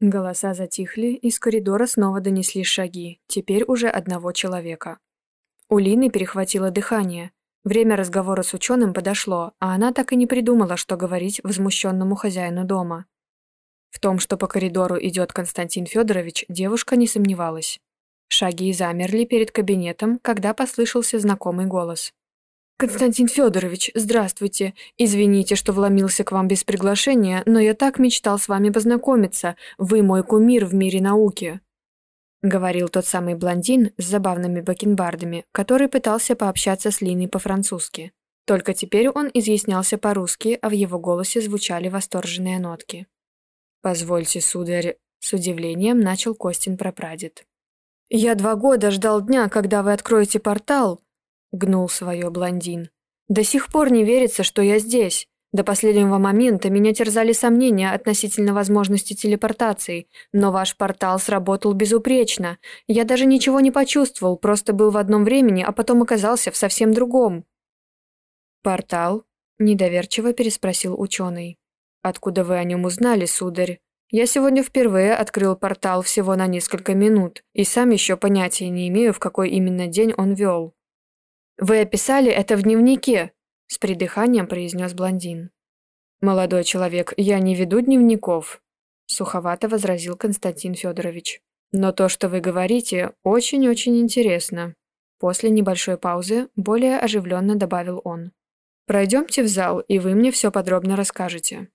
Голоса затихли, из коридора снова донесли шаги, теперь уже одного человека. У Лины перехватило дыхание. Время разговора с ученым подошло, а она так и не придумала, что говорить возмущенному хозяину дома. В том, что по коридору идет Константин Федорович, девушка не сомневалась. Шаги замерли перед кабинетом, когда послышался знакомый голос. «Константин Федорович, здравствуйте. Извините, что вломился к вам без приглашения, но я так мечтал с вами познакомиться. Вы мой кумир в мире науки». Говорил тот самый блондин с забавными бакенбардами, который пытался пообщаться с Линой по-французски. Только теперь он изъяснялся по-русски, а в его голосе звучали восторженные нотки. «Позвольте, сударь», — с удивлением начал Костин прапрадед. «Я два года ждал дня, когда вы откроете портал», — гнул свое блондин. «До сих пор не верится, что я здесь. До последнего момента меня терзали сомнения относительно возможности телепортации, но ваш портал сработал безупречно. Я даже ничего не почувствовал, просто был в одном времени, а потом оказался в совсем другом». «Портал?» — недоверчиво переспросил ученый. «Откуда вы о нем узнали, сударь?» Я сегодня впервые открыл портал всего на несколько минут, и сам еще понятия не имею, в какой именно день он вел. «Вы описали это в дневнике», — с придыханием произнес блондин. «Молодой человек, я не веду дневников», — суховато возразил Константин Федорович. «Но то, что вы говорите, очень-очень интересно». После небольшой паузы более оживленно добавил он. «Пройдемте в зал, и вы мне все подробно расскажете».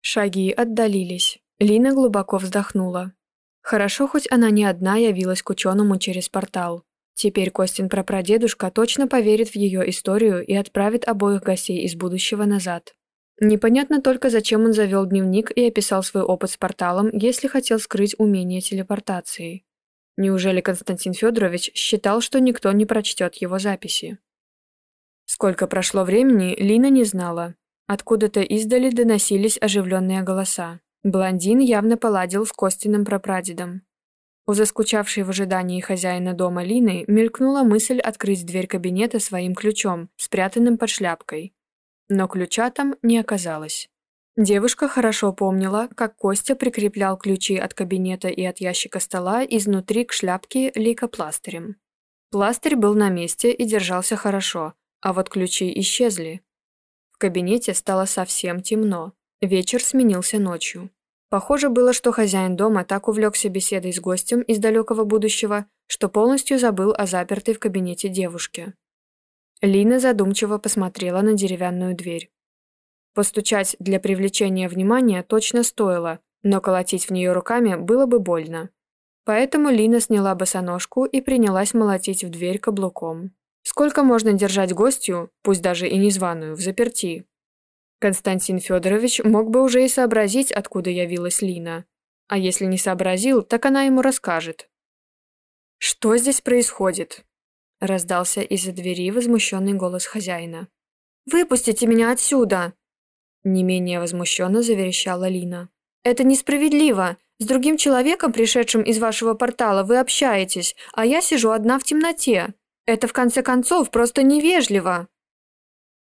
Шаги отдалились. Лина глубоко вздохнула. Хорошо, хоть она не одна явилась к ученому через портал. Теперь Костин прапрадедушка точно поверит в ее историю и отправит обоих гостей из будущего назад. Непонятно только, зачем он завел дневник и описал свой опыт с порталом, если хотел скрыть умение телепортации. Неужели Константин Федорович считал, что никто не прочтет его записи? Сколько прошло времени, Лина не знала. Откуда-то издали доносились оживленные голоса. Блондин явно поладил с Костиным прапрадедом. У заскучавшей в ожидании хозяина дома Лины мелькнула мысль открыть дверь кабинета своим ключом, спрятанным под шляпкой. Но ключа там не оказалось. Девушка хорошо помнила, как Костя прикреплял ключи от кабинета и от ящика стола изнутри к шляпке лейкопластырем. Пластырь был на месте и держался хорошо, а вот ключи исчезли. В кабинете стало совсем темно. Вечер сменился ночью. Похоже было, что хозяин дома так увлекся беседой с гостем из далекого будущего, что полностью забыл о запертой в кабинете девушке. Лина задумчиво посмотрела на деревянную дверь. Постучать для привлечения внимания точно стоило, но колотить в нее руками было бы больно. Поэтому Лина сняла босоножку и принялась молотить в дверь каблуком. Сколько можно держать гостью, пусть даже и незваную, в заперти? Константин Федорович мог бы уже и сообразить, откуда явилась Лина. А если не сообразил, так она ему расскажет. «Что здесь происходит?» – раздался из-за двери возмущенный голос хозяина. «Выпустите меня отсюда!» Не менее возмущенно заверещала Лина. «Это несправедливо! С другим человеком, пришедшим из вашего портала, вы общаетесь, а я сижу одна в темноте. Это, в конце концов, просто невежливо!»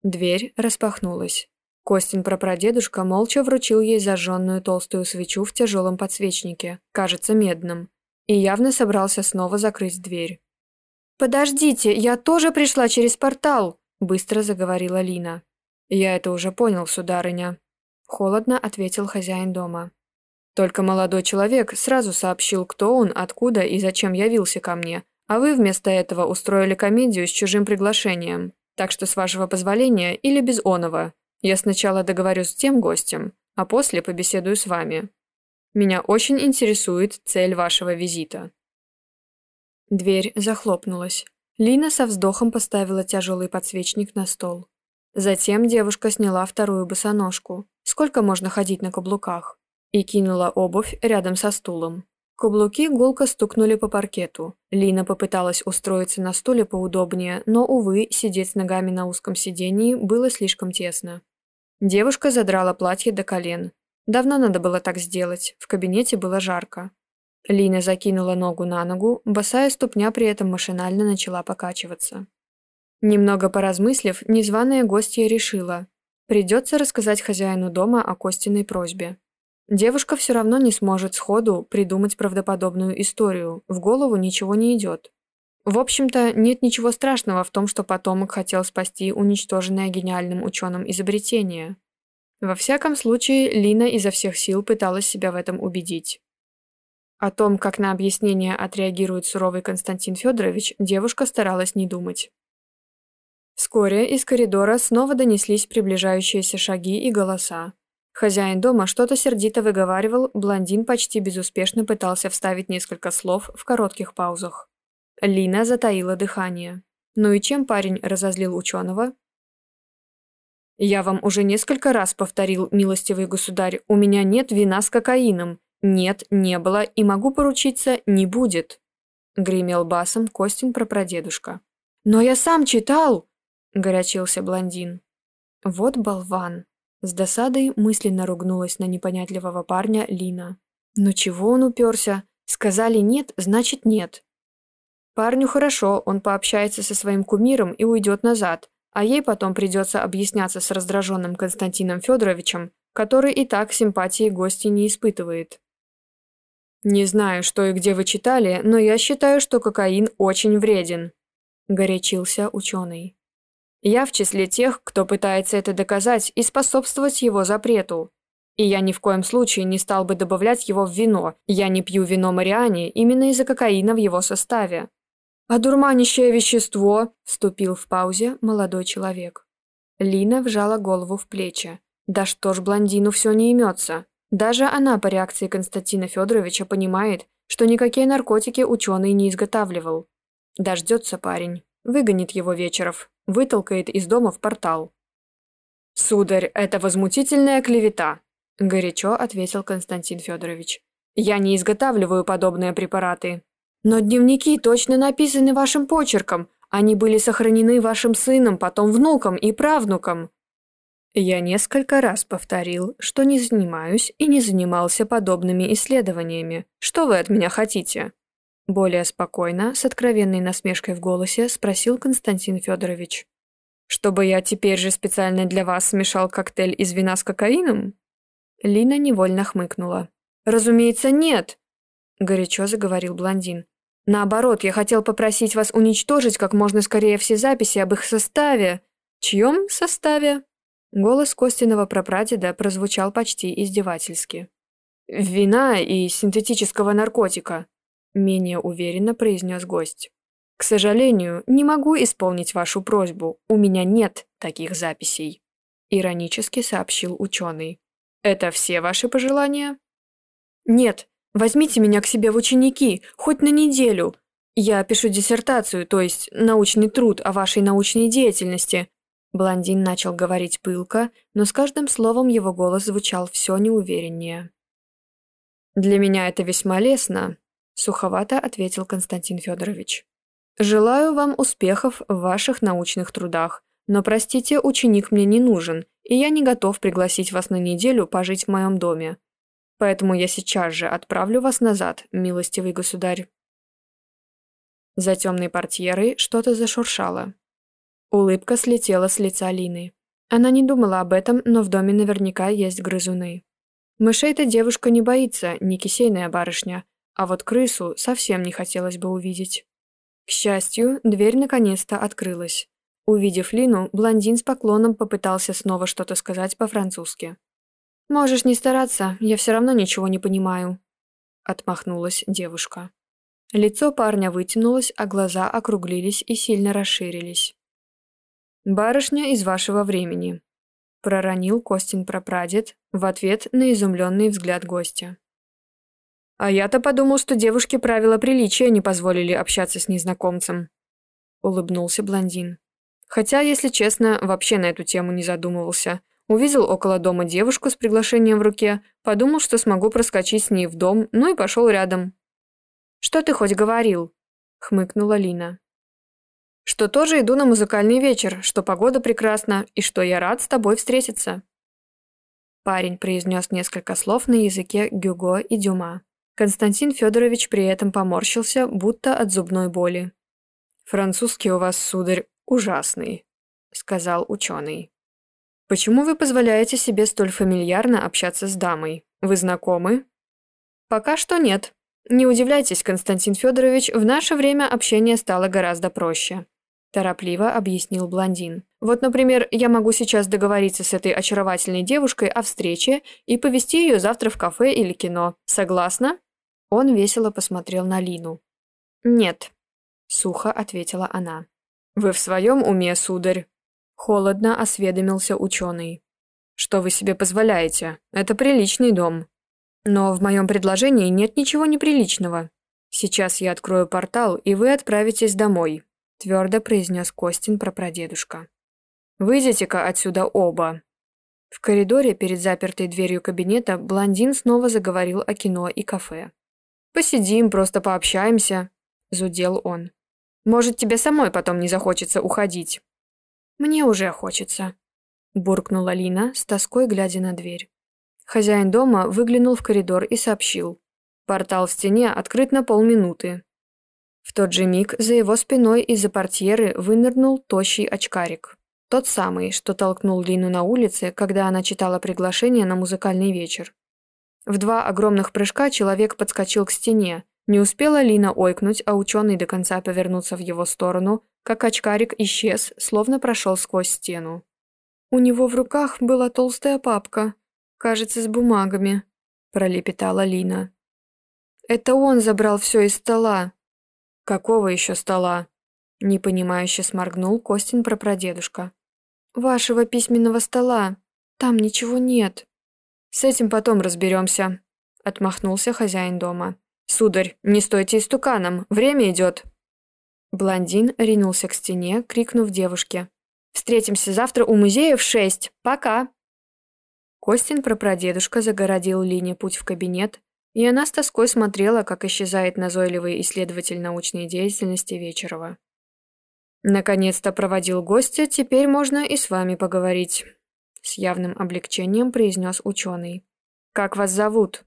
Дверь распахнулась. Костин прапрадедушка молча вручил ей зажженную толстую свечу в тяжелом подсвечнике, кажется, медном, и явно собрался снова закрыть дверь. «Подождите, я тоже пришла через портал!» – быстро заговорила Лина. «Я это уже понял, сударыня», – холодно ответил хозяин дома. «Только молодой человек сразу сообщил, кто он, откуда и зачем явился ко мне, а вы вместо этого устроили комедию с чужим приглашением. Так что, с вашего позволения или без оного, я сначала договорюсь с тем гостем, а после побеседую с вами. Меня очень интересует цель вашего визита». Дверь захлопнулась. Лина со вздохом поставила тяжелый подсвечник на стол. Затем девушка сняла вторую босоножку. Сколько можно ходить на каблуках? И кинула обувь рядом со стулом. Каблуки гулко стукнули по паркету. Лина попыталась устроиться на стуле поудобнее, но, увы, сидеть с ногами на узком сидении было слишком тесно. Девушка задрала платье до колен. Давно надо было так сделать, в кабинете было жарко. Лина закинула ногу на ногу, босая ступня при этом машинально начала покачиваться. Немного поразмыслив, незваная гостья решила. Придется рассказать хозяину дома о Костиной просьбе. Девушка все равно не сможет сходу придумать правдоподобную историю, в голову ничего не идет. В общем-то, нет ничего страшного в том, что потомок хотел спасти уничтоженное гениальным ученым изобретение. Во всяком случае, Лина изо всех сил пыталась себя в этом убедить. О том, как на объяснение отреагирует суровый Константин Федорович, девушка старалась не думать. Вскоре из коридора снова донеслись приближающиеся шаги и голоса. Хозяин дома что-то сердито выговаривал, блондин почти безуспешно пытался вставить несколько слов в коротких паузах. Лина затаила дыхание. Ну и чем парень разозлил ученого? «Я вам уже несколько раз повторил, милостивый государь, у меня нет вина с кокаином. Нет, не было и могу поручиться, не будет», — гремел басом Костин прапрадедушка. «Но я сам читал!» — горячился блондин. «Вот болван!» С досадой мысленно ругнулась на непонятливого парня Лина. «Ну чего он уперся? Сказали нет, значит нет. Парню хорошо, он пообщается со своим кумиром и уйдет назад, а ей потом придется объясняться с раздраженным Константином Федоровичем, который и так симпатии гости не испытывает. «Не знаю, что и где вы читали, но я считаю, что кокаин очень вреден», – горячился ученый. «Я в числе тех, кто пытается это доказать и способствовать его запрету. И я ни в коем случае не стал бы добавлять его в вино, я не пью вино Мариани именно из-за кокаина в его составе. «А дурманящее вещество?» – вступил в паузе молодой человек. Лина вжала голову в плечи. «Да что ж блондину все не имется?» Даже она по реакции Константина Федоровича понимает, что никакие наркотики ученый не изготавливал. Дождется парень, выгонит его вечеров, вытолкает из дома в портал. «Сударь, это возмутительная клевета», – горячо ответил Константин Федорович. «Я не изготавливаю подобные препараты. Но дневники точно написаны вашим почерком. Они были сохранены вашим сыном, потом внуком и правнуком. Я несколько раз повторил, что не занимаюсь и не занимался подобными исследованиями. Что вы от меня хотите? Более спокойно, с откровенной насмешкой в голосе, спросил Константин Федорович. Чтобы я теперь же специально для вас смешал коктейль из вина с кокаином? Лина невольно хмыкнула. Разумеется, нет, горячо заговорил блондин. Наоборот, я хотел попросить вас уничтожить как можно скорее все записи об их составе. Чьем составе? Голос Костиного прапрадеда прозвучал почти издевательски. «Вина и синтетического наркотика», – менее уверенно произнес гость. «К сожалению, не могу исполнить вашу просьбу, у меня нет таких записей», – иронически сообщил ученый. «Это все ваши пожелания?» «Нет, Возьмите меня к себе в ученики, хоть на неделю. Я пишу диссертацию, то есть научный труд о вашей научной деятельности». Блондин начал говорить пылко, но с каждым словом его голос звучал все неувереннее. «Для меня это весьма лестно», — суховато ответил Константин Федорович. «Желаю вам успехов в ваших научных трудах, но, простите, ученик мне не нужен, и я не готов пригласить вас на неделю пожить в моем доме. Поэтому я сейчас же отправлю вас назад, милостивый государь». За темной портьерой что-то зашуршало. Улыбка слетела с лица Лины. Она не думала об этом, но в доме наверняка есть грызуны. Мышей-то девушка не боится, не кисейная барышня, а вот крысу совсем не хотелось бы увидеть. К счастью, дверь наконец-то открылась. Увидев Лину, блондин с поклоном попытался снова что-то сказать по-французски. «Можешь не стараться, я все равно ничего не понимаю», — отмахнулась девушка. Лицо парня вытянулось, а глаза округлились и сильно расширились. «Барышня из вашего времени», — проронил Костин прапрадед в ответ на изумленный взгляд гостя. «А я-то подумал, что девушке правила приличия не позволили общаться с незнакомцем», — улыбнулся блондин. «Хотя, если честно, вообще на эту тему не задумывался. Увидел около дома девушку с приглашением в руке, подумал, что смогу проскочить с ней в дом, ну и пошел рядом. «Что ты хоть говорил?» — хмыкнула Лина. «Что тоже иду на музыкальный вечер, что погода прекрасна и что я рад с тобой встретиться». Парень произнес несколько слов на языке Гюго и Дюма. Константин Федорович при этом поморщился, будто от зубной боли. «Французский у вас, сударь, ужасный», — сказал ученый. Почему вы позволяете себе столь фамильярно общаться с дамой? Вы знакомы?» «Пока что нет. Не удивляйтесь, Константин Федорович, в наше время общение стало гораздо проще», торопливо объяснил блондин. «Вот, например, я могу сейчас договориться с этой очаровательной девушкой о встрече и повести ее завтра в кафе или кино. Согласна?» Он весело посмотрел на Лину. «Нет», — сухо ответила она. «Вы в своем уме, сударь?» Холодно осведомился ученый. «Что вы себе позволяете? Это приличный дом». «Но в моем предложении нет ничего неприличного. Сейчас я открою портал, и вы отправитесь домой», твердо произнес Костин про прадедушка. «Выйдите-ка отсюда оба!» В коридоре перед запертой дверью кабинета блондин снова заговорил о кино и кафе. «Посидим, просто пообщаемся», – зудел он. «Может, тебе самой потом не захочется уходить?» «Мне уже хочется», – буркнула Лина, с тоской глядя на дверь. Хозяин дома выглянул в коридор и сообщил. Портал в стене открыт на полминуты. В тот же миг за его спиной из-за портьеры вынырнул тощий очкарик. Тот самый, что толкнул Лину на улице, когда она читала приглашение на музыкальный вечер. В два огромных прыжка человек подскочил к стене. Не успела Лина ойкнуть, а ученый до конца повернуться в его сторону, как очкарик исчез, словно прошел сквозь стену. «У него в руках была толстая папка, кажется, с бумагами», – пролепетала Лина. «Это он забрал все из стола», «Какого еще стола?» – непонимающе сморгнул Костин прапрадедушка. «Вашего письменного стола. Там ничего нет». «С этим потом разберемся», – отмахнулся хозяин дома. «Сударь, не стойте истуканом, время идет». Блондин ринулся к стене, крикнув девушке. «Встретимся завтра у музея в шесть. Пока!» Костин прапрадедушка загородил Лине путь в кабинет, и она с тоской смотрела, как исчезает назойливый исследователь научной деятельности Вечерова. «Наконец-то проводил гостя, теперь можно и с вами поговорить», — с явным облегчением произнес ученый. «Как вас зовут?»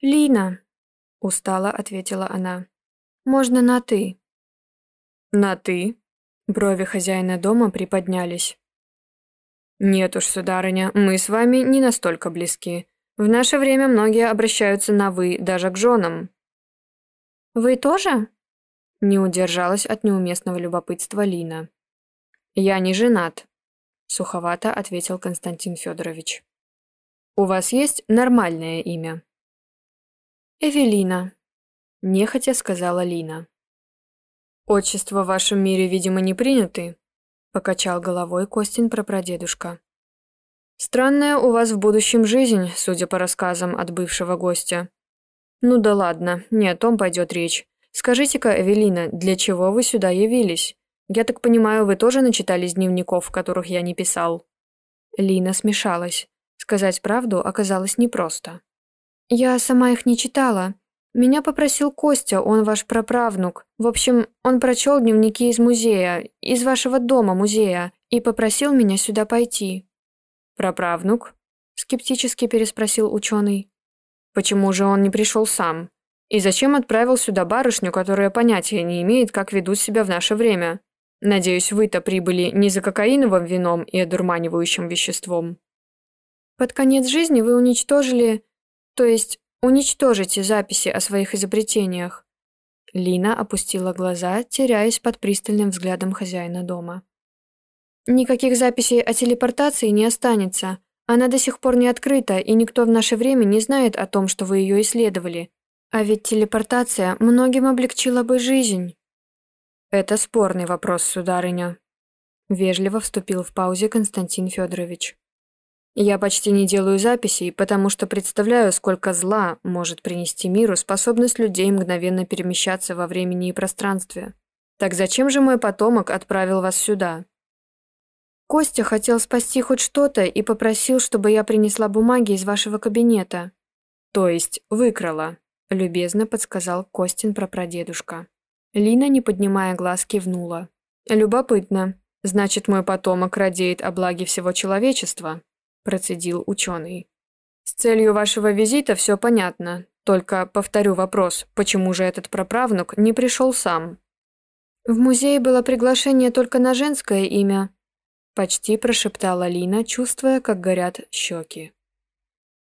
«Лина», — устало ответила она. «Можно на «ты». «На «ты»?» Брови хозяина дома приподнялись. «Нет уж, сударыня, мы с вами не настолько близки. В наше время многие обращаются на «вы» даже к женам. «Вы тоже?» Не удержалась от неуместного любопытства Лина. «Я не женат», — суховато ответил Константин Федорович. «У вас есть нормальное имя?» «Эвелина», — нехотя сказала Лина. «Отчества в вашем мире, видимо, не приняты», — покачал головой Костин прапрадедушка. Странная у вас в будущем жизнь, судя по рассказам от бывшего гостя. Ну да ладно, не о том пойдет речь. Скажите-ка, Эвелина, для чего вы сюда явились? Я так понимаю, вы тоже начитались дневников, которых я не писал. Лина смешалась. Сказать правду оказалось непросто. Я сама их не читала. Меня попросил Костя, он ваш праправнук. В общем, он прочел дневники из музея, из вашего дома музея, и попросил меня сюда пойти. «Праправнук?» – скептически переспросил ученый. «Почему же он не пришел сам? И зачем отправил сюда барышню, которая понятия не имеет, как ведут себя в наше время? Надеюсь, вы-то прибыли не за кокаиновым вином и одурманивающим веществом». «Под конец жизни вы уничтожили... То есть уничтожите записи о своих изобретениях». Лина опустила глаза, теряясь под пристальным взглядом хозяина дома. Никаких записей о телепортации не останется. Она до сих пор не открыта, и никто в наше время не знает о том, что вы ее исследовали. А ведь телепортация многим облегчила бы жизнь. Это спорный вопрос, сударыня. Вежливо вступил в паузе Константин Федорович. Я почти не делаю записей, потому что представляю, сколько зла может принести миру способность людей мгновенно перемещаться во времени и пространстве. Так зачем же мой потомок отправил вас сюда? Костя хотел спасти хоть что-то и попросил, чтобы я принесла бумаги из вашего кабинета. То есть выкрала, любезно подсказал Костин прапрадедушка. Лина, не поднимая глаз, кивнула. Любопытно. Значит, мой потомок радеет о благе всего человечества, процедил ученый. С целью вашего визита все понятно. Только повторю вопрос, почему же этот праправнук не пришел сам? В музее было приглашение только на женское имя, Почти прошептала Лина, чувствуя, как горят щеки.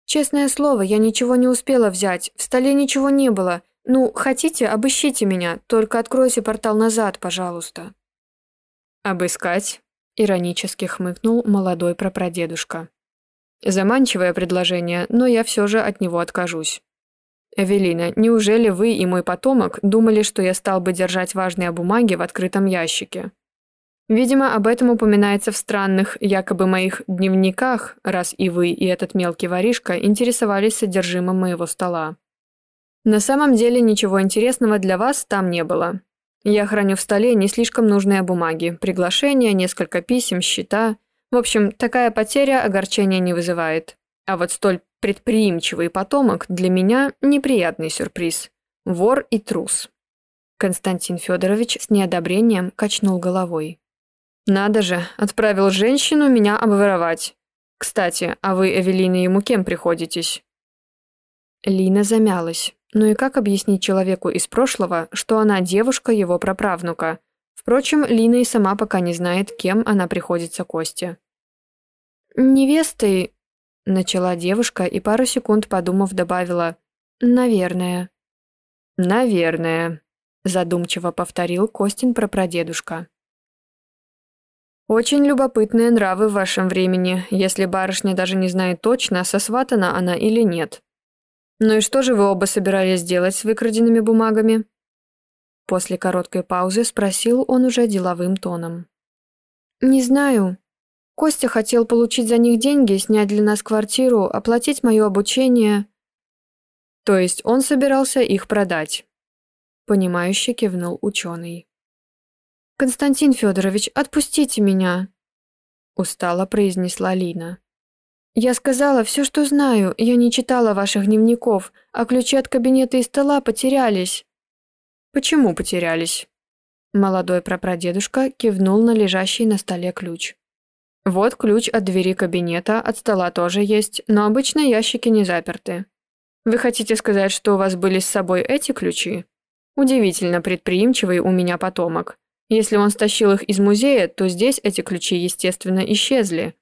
Честное слово, я ничего не успела взять, в столе ничего не было. Ну, хотите, обыщите меня, только откройте портал назад, пожалуйста». «Обыскать?» — иронически хмыкнул молодой прапрадедушка. «Заманчивое предложение, но я все же от него откажусь. Эвелина, неужели вы и мой потомок думали, что я стал бы держать важные бумаги в открытом ящике?» Видимо, об этом упоминается в странных, якобы моих дневниках, раз и вы, и этот мелкий воришка интересовались содержимым моего стола. На самом деле ничего интересного для вас там не было. Я храню в столе не слишком нужные бумаги, приглашения, несколько писем, счета. В общем, такая потеря огорчения не вызывает. А вот столь предприимчивый потомок для меня неприятный сюрприз. Вор и трус. Константин Федорович с неодобрением качнул головой. Надо же, отправил женщину меня обворовать. Кстати, а вы, Эвелина, ему кем приходитесь? Лина замялась. Ну и как объяснить человеку из прошлого, что она девушка его праправнука? Впрочем, Лина и сама пока не знает, кем она приходится Косте. «Невестой...» — начала девушка и пару секунд подумав добавила «наверное». «Наверное», — задумчиво повторил Костин прапрадедушка. Очень любопытные нравы в вашем времени, если барышня даже не знает точно, сосватана она или нет. Ну и что же вы оба собирались делать с выкраденными бумагами? После короткой паузы спросил он уже деловым тоном. Не знаю. Костя хотел получить за них деньги, снять для нас квартиру, оплатить мое обучение. То есть он собирался их продать? Понимающе кивнул ученый. «Константин Федорович, отпустите меня!» Устало произнесла Лина. «Я сказала все, что знаю, я не читала ваших дневников, а ключи от кабинета и стола потерялись». «Почему потерялись?» Молодой прапрадедушка кивнул на лежащий на столе ключ. «Вот ключ от двери кабинета, от стола тоже есть, но обычно ящики не заперты. Вы хотите сказать, что у вас были с собой эти ключи? Удивительно предприимчивый у меня потомок. Если он стащил их из музея, то здесь эти ключи, естественно, исчезли.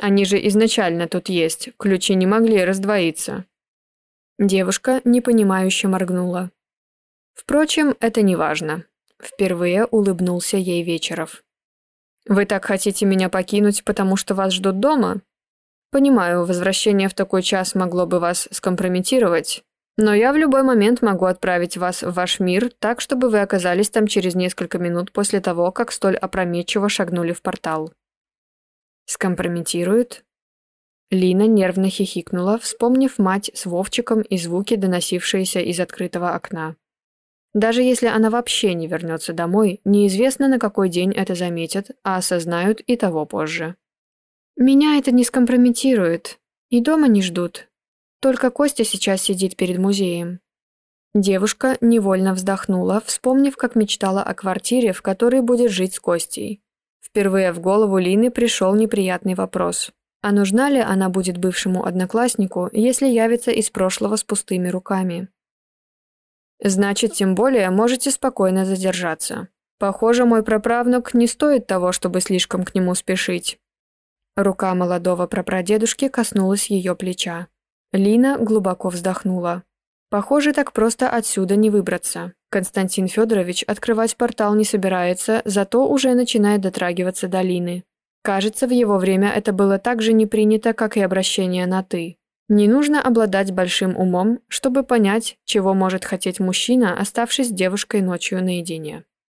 Они же изначально тут есть, ключи не могли раздвоиться. Девушка непонимающе моргнула. Впрочем, это не важно. Впервые улыбнулся ей Вечеров. Вы так хотите меня покинуть, потому что вас ждут дома? Понимаю, возвращение в такой час могло бы вас скомпрометировать, но я в любой момент могу отправить вас в ваш мир, так, чтобы вы оказались там через несколько минут после того, как столь опрометчиво шагнули в портал. Скомпрометируют? Лина нервно хихикнула, вспомнив мать с Вовчиком и звуки, доносившиеся из открытого окна. Даже если она вообще не вернется домой, неизвестно, на какой день это заметят, а осознают и того позже. «Меня это не скомпрометирует. И дома не ждут. Только Костя сейчас сидит перед музеем. Девушка невольно вздохнула, вспомнив, как мечтала о квартире, в которой будет жить с Костей. Впервые в голову Лины пришел неприятный вопрос. А нужна ли она будет бывшему однокласснику, если явится из прошлого с пустыми руками? Значит, тем более можете спокойно задержаться. Похоже, мой праправнук не стоит того, чтобы слишком к нему спешить. Рука молодого прапрадедушки коснулась ее плеча. Лина глубоко вздохнула. Похоже, так просто отсюда не выбраться. Константин Федорович открывать портал не собирается, зато уже начинает дотрагиваться до Лины. Кажется, в его время это было так же не принято, как и обращение на «ты». Не нужно обладать большим умом, чтобы понять, чего может хотеть мужчина, оставшись девушкой ночью наедине.